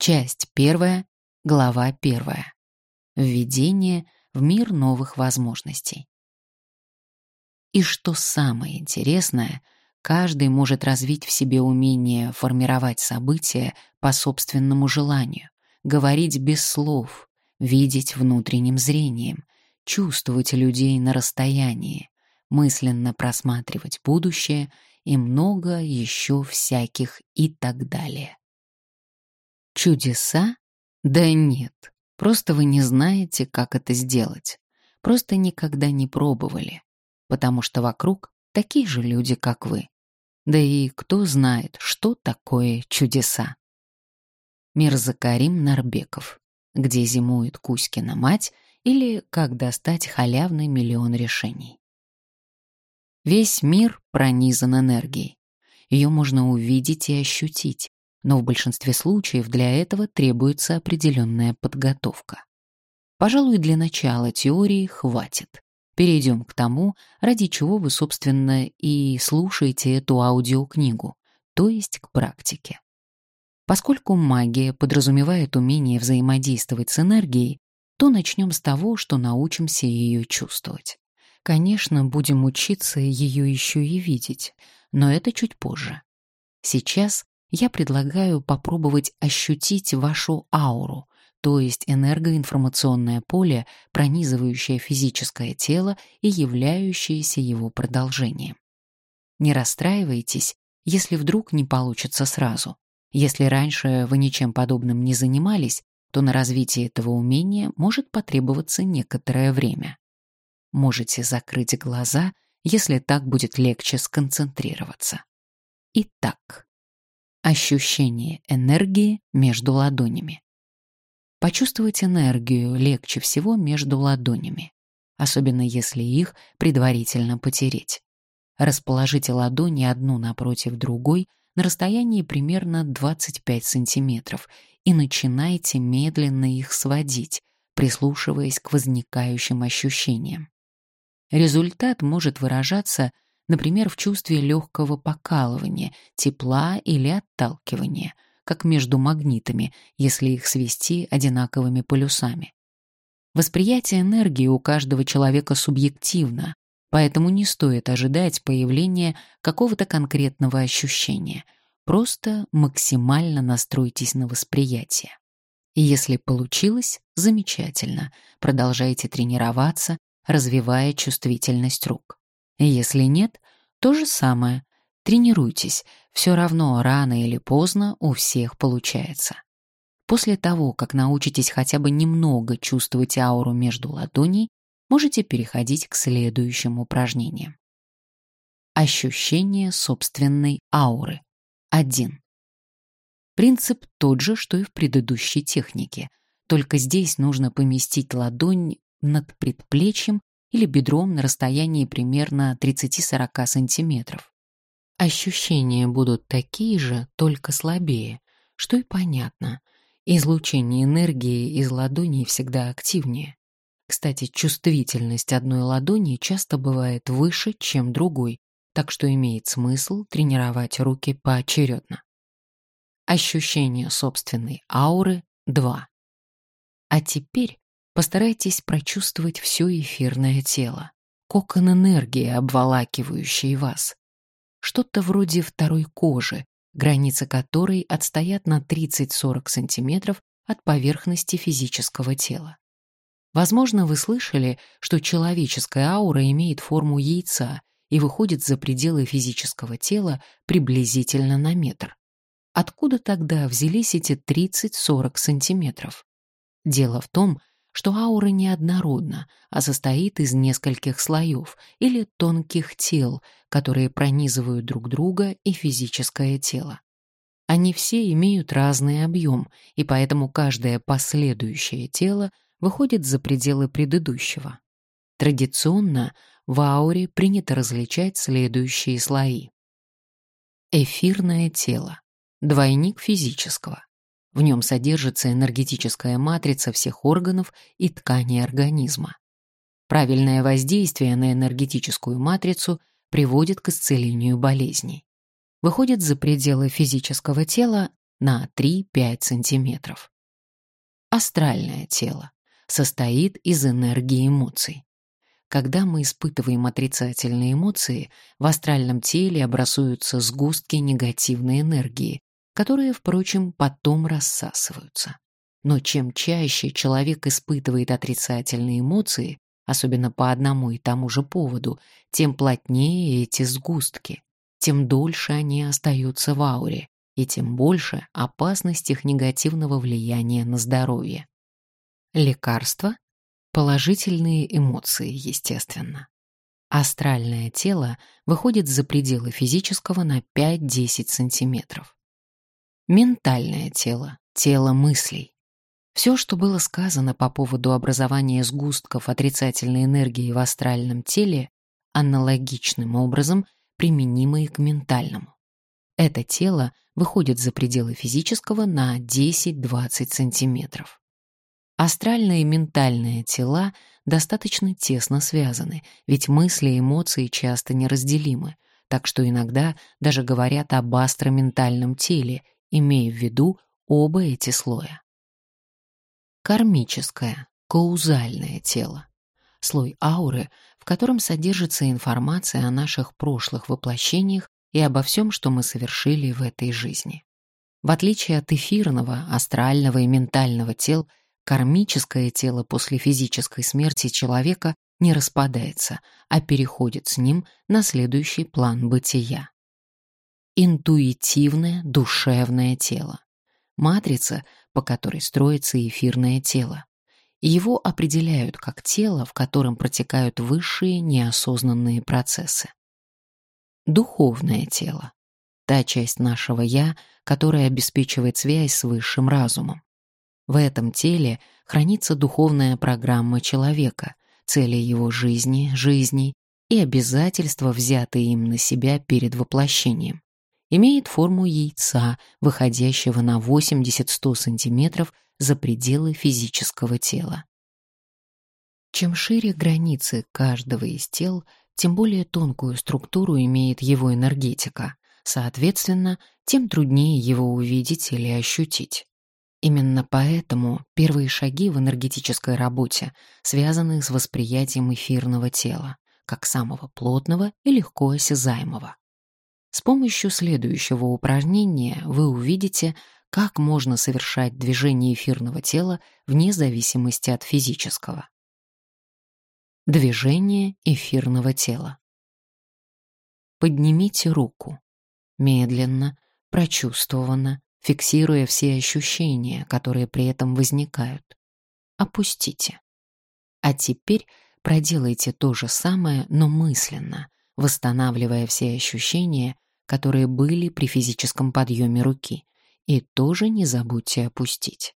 Часть первая, глава первая. Введение в мир новых возможностей. И что самое интересное, каждый может развить в себе умение формировать события по собственному желанию, говорить без слов, видеть внутренним зрением, чувствовать людей на расстоянии, мысленно просматривать будущее и много еще всяких и так далее. Чудеса? Да нет, просто вы не знаете, как это сделать. Просто никогда не пробовали, потому что вокруг такие же люди, как вы. Да и кто знает, что такое чудеса. Мирзакарим Нарбеков, где зимует Кузькина мать или как достать халявный миллион решений. Весь мир пронизан энергией. Ее можно увидеть и ощутить, но в большинстве случаев для этого требуется определенная подготовка. Пожалуй, для начала теории хватит. Перейдем к тому, ради чего вы, собственно, и слушаете эту аудиокнигу, то есть к практике. Поскольку магия подразумевает умение взаимодействовать с энергией, то начнем с того, что научимся ее чувствовать. Конечно, будем учиться ее еще и видеть, но это чуть позже. Сейчас я предлагаю попробовать ощутить вашу ауру, то есть энергоинформационное поле, пронизывающее физическое тело и являющееся его продолжением. Не расстраивайтесь, если вдруг не получится сразу. Если раньше вы ничем подобным не занимались, то на развитие этого умения может потребоваться некоторое время. Можете закрыть глаза, если так будет легче сконцентрироваться. Итак, Ощущение энергии между ладонями. Почувствовать энергию легче всего между ладонями, особенно если их предварительно потереть. Расположите ладони одну напротив другой на расстоянии примерно 25 сантиметров и начинайте медленно их сводить, прислушиваясь к возникающим ощущениям. Результат может выражаться например, в чувстве легкого покалывания, тепла или отталкивания, как между магнитами, если их свести одинаковыми полюсами. Восприятие энергии у каждого человека субъективно, поэтому не стоит ожидать появления какого-то конкретного ощущения. Просто максимально настройтесь на восприятие. И если получилось, замечательно. Продолжайте тренироваться, развивая чувствительность рук. Если нет, то же самое. Тренируйтесь, все равно рано или поздно у всех получается. После того, как научитесь хотя бы немного чувствовать ауру между ладоней, можете переходить к следующим упражнениям. Ощущение собственной ауры. 1. Принцип тот же, что и в предыдущей технике, только здесь нужно поместить ладонь над предплечьем или бедром на расстоянии примерно 30-40 сантиметров. Ощущения будут такие же, только слабее, что и понятно. Излучение энергии из ладоней всегда активнее. Кстати, чувствительность одной ладони часто бывает выше, чем другой, так что имеет смысл тренировать руки поочередно. Ощущение собственной ауры – 2. А теперь Постарайтесь прочувствовать все эфирное тело, кокон энергии, обволакивающий вас. Что-то вроде второй кожи, границы которой отстоят на 30-40 сантиметров от поверхности физического тела. Возможно, вы слышали, что человеческая аура имеет форму яйца и выходит за пределы физического тела приблизительно на метр. Откуда тогда взялись эти 30-40 сантиметров? Дело в том, что аура неоднородна, а состоит из нескольких слоев или тонких тел, которые пронизывают друг друга и физическое тело. Они все имеют разный объем, и поэтому каждое последующее тело выходит за пределы предыдущего. Традиционно в ауре принято различать следующие слои. Эфирное тело, двойник физического, в нем содержится энергетическая матрица всех органов и тканей организма. Правильное воздействие на энергетическую матрицу приводит к исцелению болезней. Выходит за пределы физического тела на 3-5 сантиметров. Астральное тело состоит из энергии эмоций. Когда мы испытываем отрицательные эмоции, в астральном теле образуются сгустки негативной энергии, которые, впрочем, потом рассасываются. Но чем чаще человек испытывает отрицательные эмоции, особенно по одному и тому же поводу, тем плотнее эти сгустки, тем дольше они остаются в ауре, и тем больше опасность их негативного влияния на здоровье. Лекарства Положительные эмоции, естественно. Астральное тело выходит за пределы физического на 5-10 сантиметров. Ментальное тело, тело мыслей. Все, что было сказано по поводу образования сгустков отрицательной энергии в астральном теле, аналогичным образом применимо и к ментальному. Это тело выходит за пределы физического на 10-20 сантиметров. Астральные и ментальные тела достаточно тесно связаны, ведь мысли и эмоции часто неразделимы, так что иногда даже говорят об астроментальном теле, имея в виду оба эти слоя. Кармическое, каузальное тело. Слой ауры, в котором содержится информация о наших прошлых воплощениях и обо всем, что мы совершили в этой жизни. В отличие от эфирного, астрального и ментального тел, Кармическое тело после физической смерти человека не распадается, а переходит с ним на следующий план бытия. Интуитивное душевное тело. Матрица, по которой строится эфирное тело. Его определяют как тело, в котором протекают высшие неосознанные процессы. Духовное тело. Та часть нашего «я», которая обеспечивает связь с высшим разумом. В этом теле хранится духовная программа человека, цели его жизни, жизней и обязательства, взятые им на себя перед воплощением. Имеет форму яйца, выходящего на 80-100 сантиметров за пределы физического тела. Чем шире границы каждого из тел, тем более тонкую структуру имеет его энергетика. Соответственно, тем труднее его увидеть или ощутить. Именно поэтому первые шаги в энергетической работе связаны с восприятием эфирного тела, как самого плотного и легко осязаемого. С помощью следующего упражнения вы увидите, как можно совершать движение эфирного тела вне зависимости от физического. Движение эфирного тела. Поднимите руку. Медленно, прочувствованно, фиксируя все ощущения, которые при этом возникают. Опустите. А теперь проделайте то же самое, но мысленно, восстанавливая все ощущения, которые были при физическом подъеме руки, и тоже не забудьте опустить.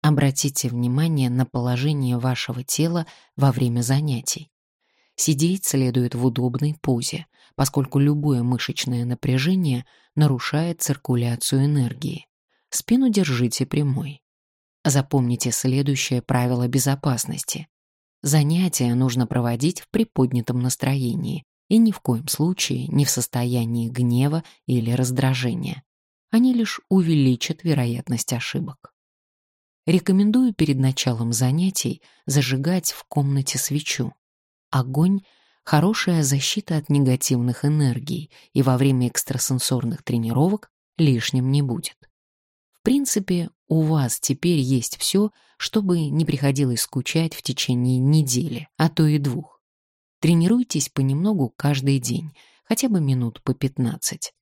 Обратите внимание на положение вашего тела во время занятий. Сидеть следует в удобной позе, поскольку любое мышечное напряжение нарушает циркуляцию энергии. Спину держите прямой. Запомните следующее правило безопасности. Занятия нужно проводить в приподнятом настроении и ни в коем случае не в состоянии гнева или раздражения. Они лишь увеличат вероятность ошибок. Рекомендую перед началом занятий зажигать в комнате свечу. Огонь — хорошая защита от негативных энергий, и во время экстрасенсорных тренировок лишним не будет. В принципе, у вас теперь есть все, чтобы не приходилось скучать в течение недели, а то и двух. Тренируйтесь понемногу каждый день, хотя бы минут по 15.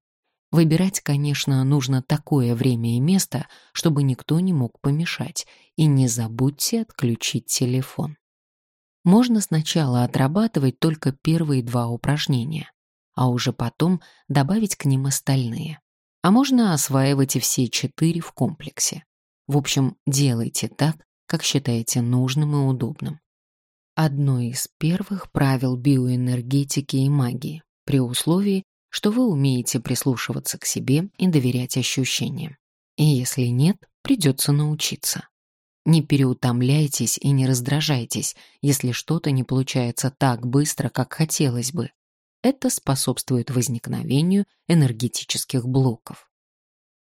Выбирать, конечно, нужно такое время и место, чтобы никто не мог помешать, и не забудьте отключить телефон можно сначала отрабатывать только первые два упражнения, а уже потом добавить к ним остальные. А можно осваивать и все четыре в комплексе. В общем, делайте так, как считаете нужным и удобным. Одно из первых правил биоэнергетики и магии, при условии, что вы умеете прислушиваться к себе и доверять ощущениям. И если нет, придется научиться. Не переутомляйтесь и не раздражайтесь, если что-то не получается так быстро, как хотелось бы. Это способствует возникновению энергетических блоков.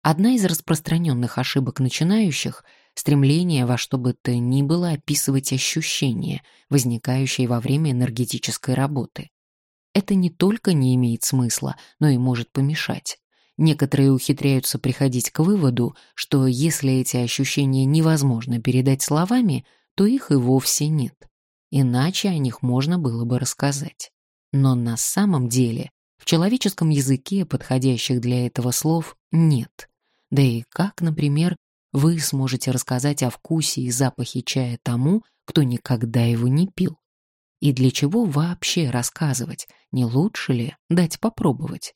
Одна из распространенных ошибок начинающих — стремление во что бы то ни было описывать ощущения, возникающие во время энергетической работы. Это не только не имеет смысла, но и может помешать. Некоторые ухитряются приходить к выводу, что если эти ощущения невозможно передать словами, то их и вовсе нет. Иначе о них можно было бы рассказать. Но на самом деле в человеческом языке подходящих для этого слов нет. Да и как, например, вы сможете рассказать о вкусе и запахе чая тому, кто никогда его не пил? И для чего вообще рассказывать? Не лучше ли дать попробовать?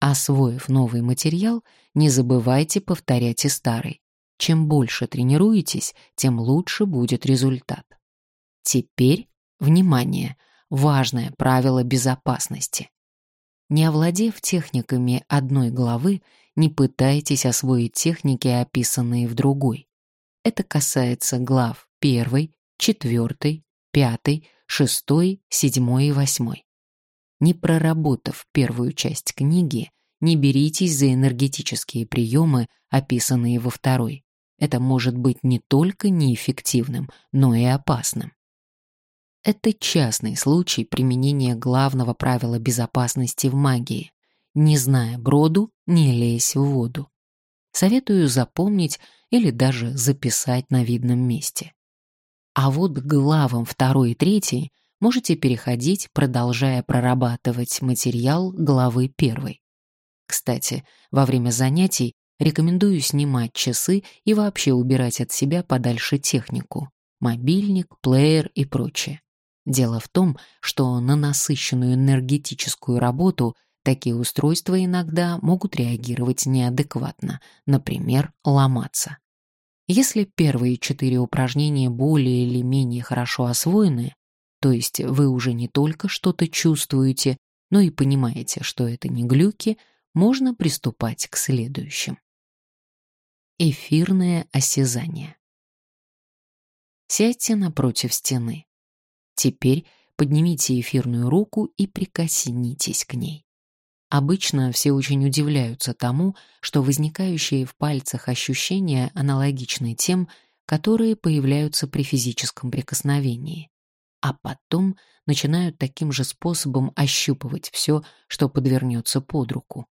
Освоив новый материал, не забывайте повторять и старый. Чем больше тренируетесь, тем лучше будет результат. Теперь, внимание, важное правило безопасности. Не овладев техниками одной главы, не пытайтесь освоить техники, описанные в другой. Это касается глав 1, 4, 5, 6, 7 и 8. Не проработав первую часть книги, не беритесь за энергетические приемы, описанные во второй. Это может быть не только неэффективным, но и опасным. Это частный случай применения главного правила безопасности в магии. Не зная броду, не лезь в воду. Советую запомнить или даже записать на видном месте. А вот главам второй и третьей можете переходить, продолжая прорабатывать материал главы первой. Кстати, во время занятий рекомендую снимать часы и вообще убирать от себя подальше технику — мобильник, плеер и прочее. Дело в том, что на насыщенную энергетическую работу такие устройства иногда могут реагировать неадекватно, например, ломаться. Если первые четыре упражнения более или менее хорошо освоены, то есть вы уже не только что-то чувствуете, но и понимаете, что это не глюки, можно приступать к следующим. Эфирное осязание. Сядьте напротив стены. Теперь поднимите эфирную руку и прикоснитесь к ней. Обычно все очень удивляются тому, что возникающие в пальцах ощущения аналогичны тем, которые появляются при физическом прикосновении. А потом начинают таким же способом ощупывать все, что подвернется под руку.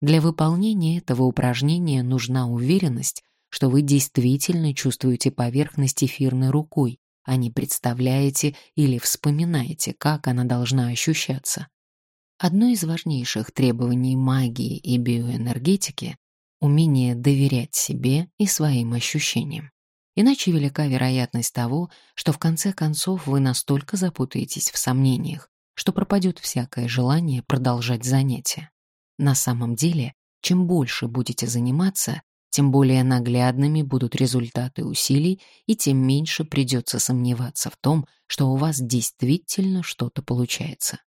Для выполнения этого упражнения нужна уверенность, что вы действительно чувствуете поверхность эфирной рукой, а не представляете или вспоминаете, как она должна ощущаться. Одно из важнейших требований магии и биоэнергетики — умение доверять себе и своим ощущениям. Иначе велика вероятность того, что в конце концов вы настолько запутаетесь в сомнениях, что пропадет всякое желание продолжать занятия. На самом деле, чем больше будете заниматься, тем более наглядными будут результаты усилий, и тем меньше придется сомневаться в том, что у вас действительно что-то получается.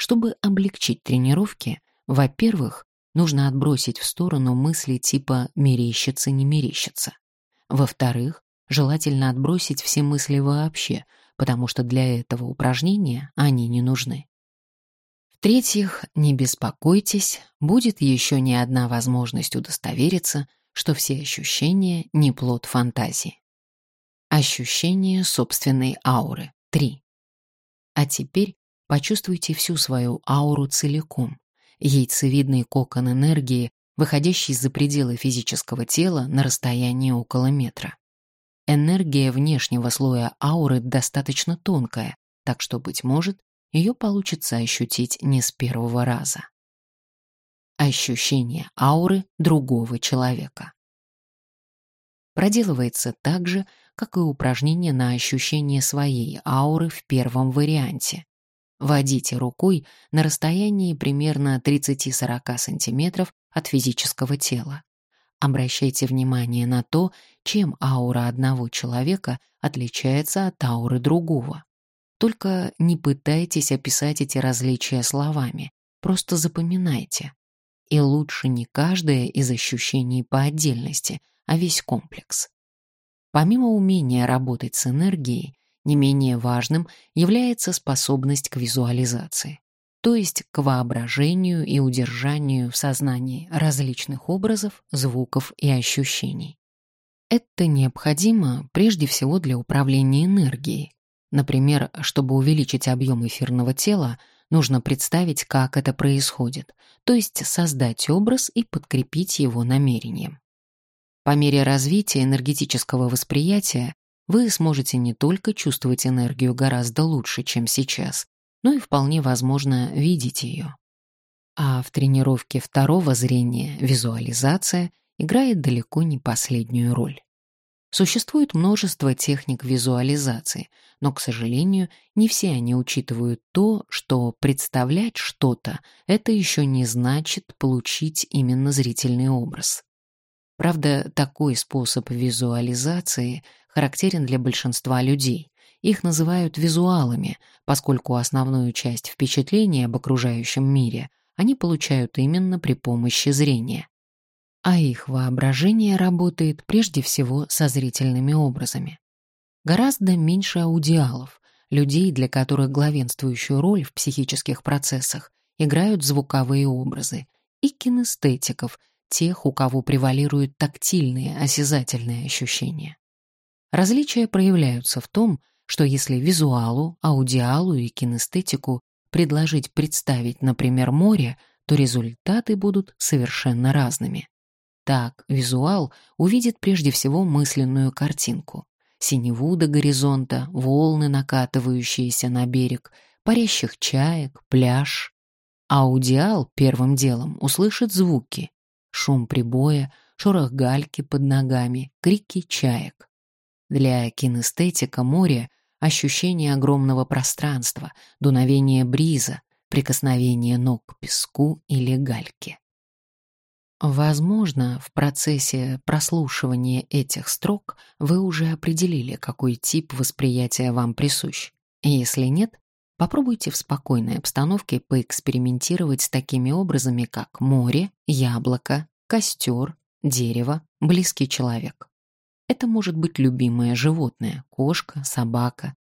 Чтобы облегчить тренировки, во-первых, нужно отбросить в сторону мысли типа «мерещится, не мерещится». Во-вторых, желательно отбросить все мысли вообще, потому что для этого упражнения они не нужны. В-третьих, не беспокойтесь, будет еще не одна возможность удостовериться, что все ощущения — не плод фантазии. Ощущение собственной ауры. 3. А теперь почувствуйте всю свою ауру целиком. Яйцевидный кокон энергии, выходящий за пределы физического тела на расстоянии около метра. Энергия внешнего слоя ауры достаточно тонкая, так что, быть может, ее получится ощутить не с первого раза ощущение ауры другого человека. Проделывается так же, как и упражнение на ощущение своей ауры в первом варианте. Водите рукой на расстоянии примерно 30-40 см от физического тела. Обращайте внимание на то, чем аура одного человека отличается от ауры другого. Только не пытайтесь описать эти различия словами, просто запоминайте. И лучше не каждое из ощущений по отдельности, а весь комплекс. Помимо умения работать с энергией, не менее важным является способность к визуализации. то есть к воображению и удержанию в сознании различных образов, звуков и ощущений. Это необходимо прежде всего для управления энергией. Например, чтобы увеличить объем эфирного тела, нужно представить, как это происходит, то есть создать образ и подкрепить его намерением. По мере развития энергетического восприятия вы сможете не только чувствовать энергию гораздо лучше, чем сейчас, но и вполне возможно видеть ее. А в тренировке второго зрения визуализация играет далеко не последнюю роль. Существует множество техник визуализации, но, к сожалению, не все они учитывают то, что представлять что-то — это еще не значит получить именно зрительный образ. Правда, такой способ визуализации характерен для большинства людей. Их называют визуалами, поскольку основную часть впечатления об окружающем мире они получают именно при помощи зрения а их воображение работает прежде всего со зрительными образами. Гораздо меньше аудиалов, людей, для которых главенствующую роль в психических процессах играют звуковые образы, и кинестетиков, тех, у кого превалируют тактильные, осязательные ощущения. Различия проявляются в том, что если визуалу, аудиалу и кинестетику предложить представить, например, море, то результаты будут совершенно разными. Так, визуал увидит прежде всего мысленную картинку. Синеву до горизонта, волны, накатывающиеся на берег, парящих чаек, пляж. Аудиал первым делом услышит звуки. Шум прибоя, шорох гальки под ногами, крики чаек. Для кинестетика море — ощущение огромного пространства, дуновение бриза, прикосновение ног к песку или гальке. Возможно, в процессе прослушивания этих строк вы уже определили, какой тип восприятия вам присущ. Если нет, попробуйте в спокойной обстановке поэкспериментировать с такими образами, как море, яблоко, костер, дерево, близкий человек. Это может быть любимое животное, кошка, собака.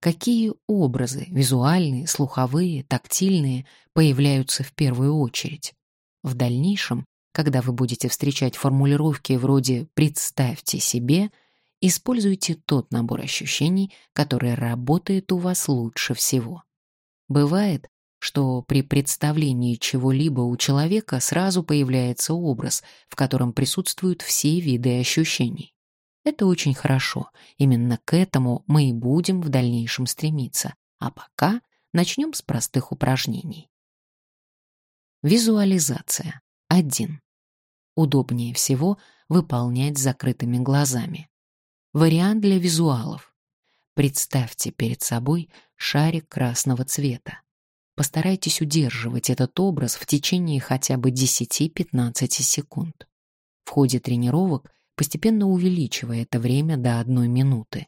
Какие образы, визуальные, слуховые, тактильные, появляются в первую очередь? В дальнейшем когда вы будете встречать формулировки вроде «представьте себе», используйте тот набор ощущений, который работает у вас лучше всего. Бывает, что при представлении чего-либо у человека сразу появляется образ, в котором присутствуют все виды ощущений. Это очень хорошо. Именно к этому мы и будем в дальнейшем стремиться. А пока начнем с простых упражнений. Визуализация. 1. Удобнее всего выполнять с закрытыми глазами. Вариант для визуалов. Представьте перед собой шарик красного цвета. Постарайтесь удерживать этот образ в течение хотя бы 10-15 секунд. В ходе тренировок постепенно увеличивая это время до одной минуты.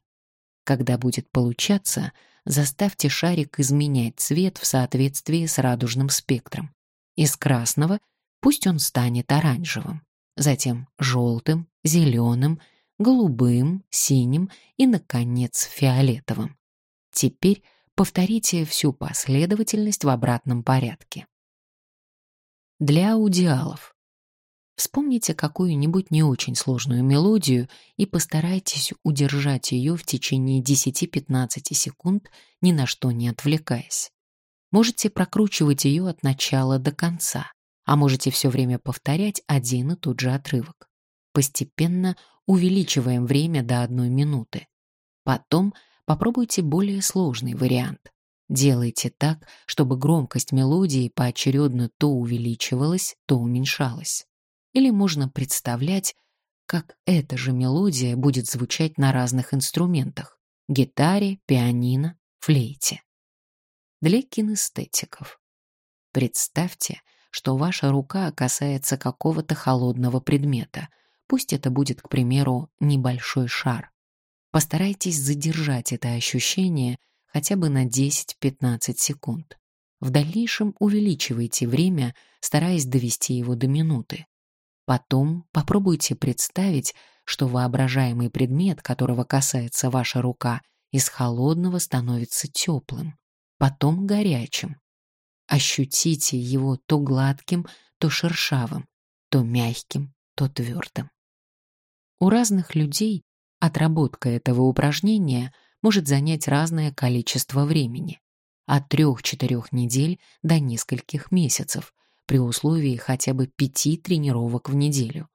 Когда будет получаться, заставьте шарик изменять цвет в соответствии с радужным спектром. Из красного Пусть он станет оранжевым, затем желтым, зеленым, голубым, синим и, наконец, фиолетовым. Теперь повторите всю последовательность в обратном порядке. Для аудиалов. Вспомните какую-нибудь не очень сложную мелодию и постарайтесь удержать ее в течение 10-15 секунд, ни на что не отвлекаясь. Можете прокручивать ее от начала до конца а можете все время повторять один и тот же отрывок. Постепенно увеличиваем время до одной минуты. Потом попробуйте более сложный вариант. Делайте так, чтобы громкость мелодии поочередно то увеличивалась, то уменьшалась. Или можно представлять, как эта же мелодия будет звучать на разных инструментах — гитаре, пианино, флейте. Для кинестетиков. Представьте, что ваша рука касается какого-то холодного предмета. Пусть это будет, к примеру, небольшой шар. Постарайтесь задержать это ощущение хотя бы на 10-15 секунд. В дальнейшем увеличивайте время, стараясь довести его до минуты. Потом попробуйте представить, что воображаемый предмет, которого касается ваша рука, из холодного становится теплым, потом горячим, Ощутите его то гладким, то шершавым, то мягким, то твердым. У разных людей отработка этого упражнения может занять разное количество времени от трех-четырех недель до нескольких месяцев, при условии хотя бы пяти тренировок в неделю.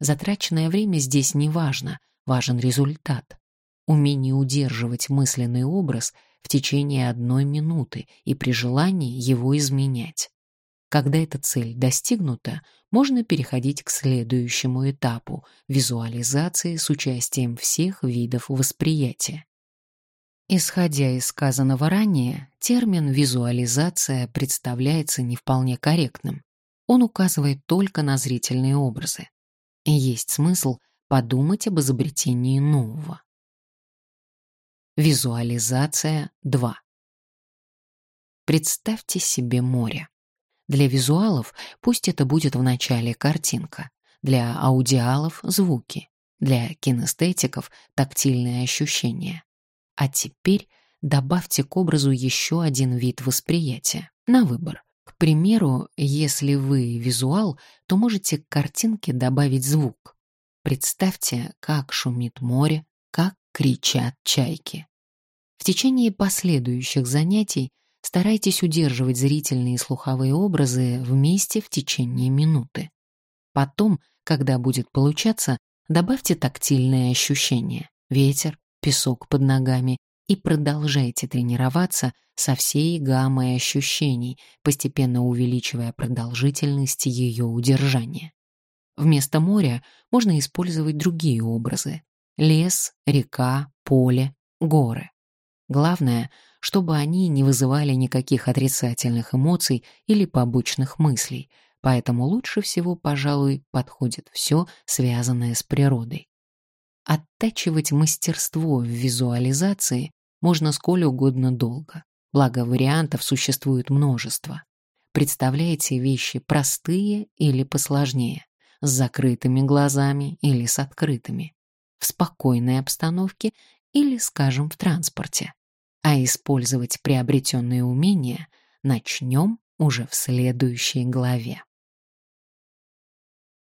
Затраченное время здесь не важно, важен результат. Умение удерживать мысленный образ в течение одной минуты и при желании его изменять. Когда эта цель достигнута, можно переходить к следующему этапу — визуализации с участием всех видов восприятия. Исходя из сказанного ранее, термин «визуализация» представляется не вполне корректным. Он указывает только на зрительные образы. Есть смысл подумать об изобретении нового. Визуализация 2. Представьте себе море. Для визуалов пусть это будет вначале картинка, для аудиалов — звуки, для кинестетиков — тактильные ощущения. А теперь добавьте к образу еще один вид восприятия, на выбор. К примеру, если вы визуал, то можете к картинке добавить звук. Представьте, как шумит море, как кричат чайки. В течение последующих занятий старайтесь удерживать зрительные и слуховые образы вместе в течение минуты. Потом, когда будет получаться, добавьте тактильные ощущения — ветер, песок под ногами и продолжайте тренироваться со всей гаммой ощущений, постепенно увеличивая продолжительность ее удержания. Вместо моря можно использовать другие образы — лес, река, поле, горы. Главное, чтобы они не вызывали никаких отрицательных эмоций или побочных мыслей, поэтому лучше всего, пожалуй, подходит все, связанное с природой. Оттачивать мастерство в визуализации можно сколь угодно долго, благо вариантов существует множество. Представляете вещи простые или посложнее, с закрытыми глазами или с открытыми, в спокойной обстановке или, скажем, в транспорте. А использовать приобретенные умения начнем уже в следующей главе.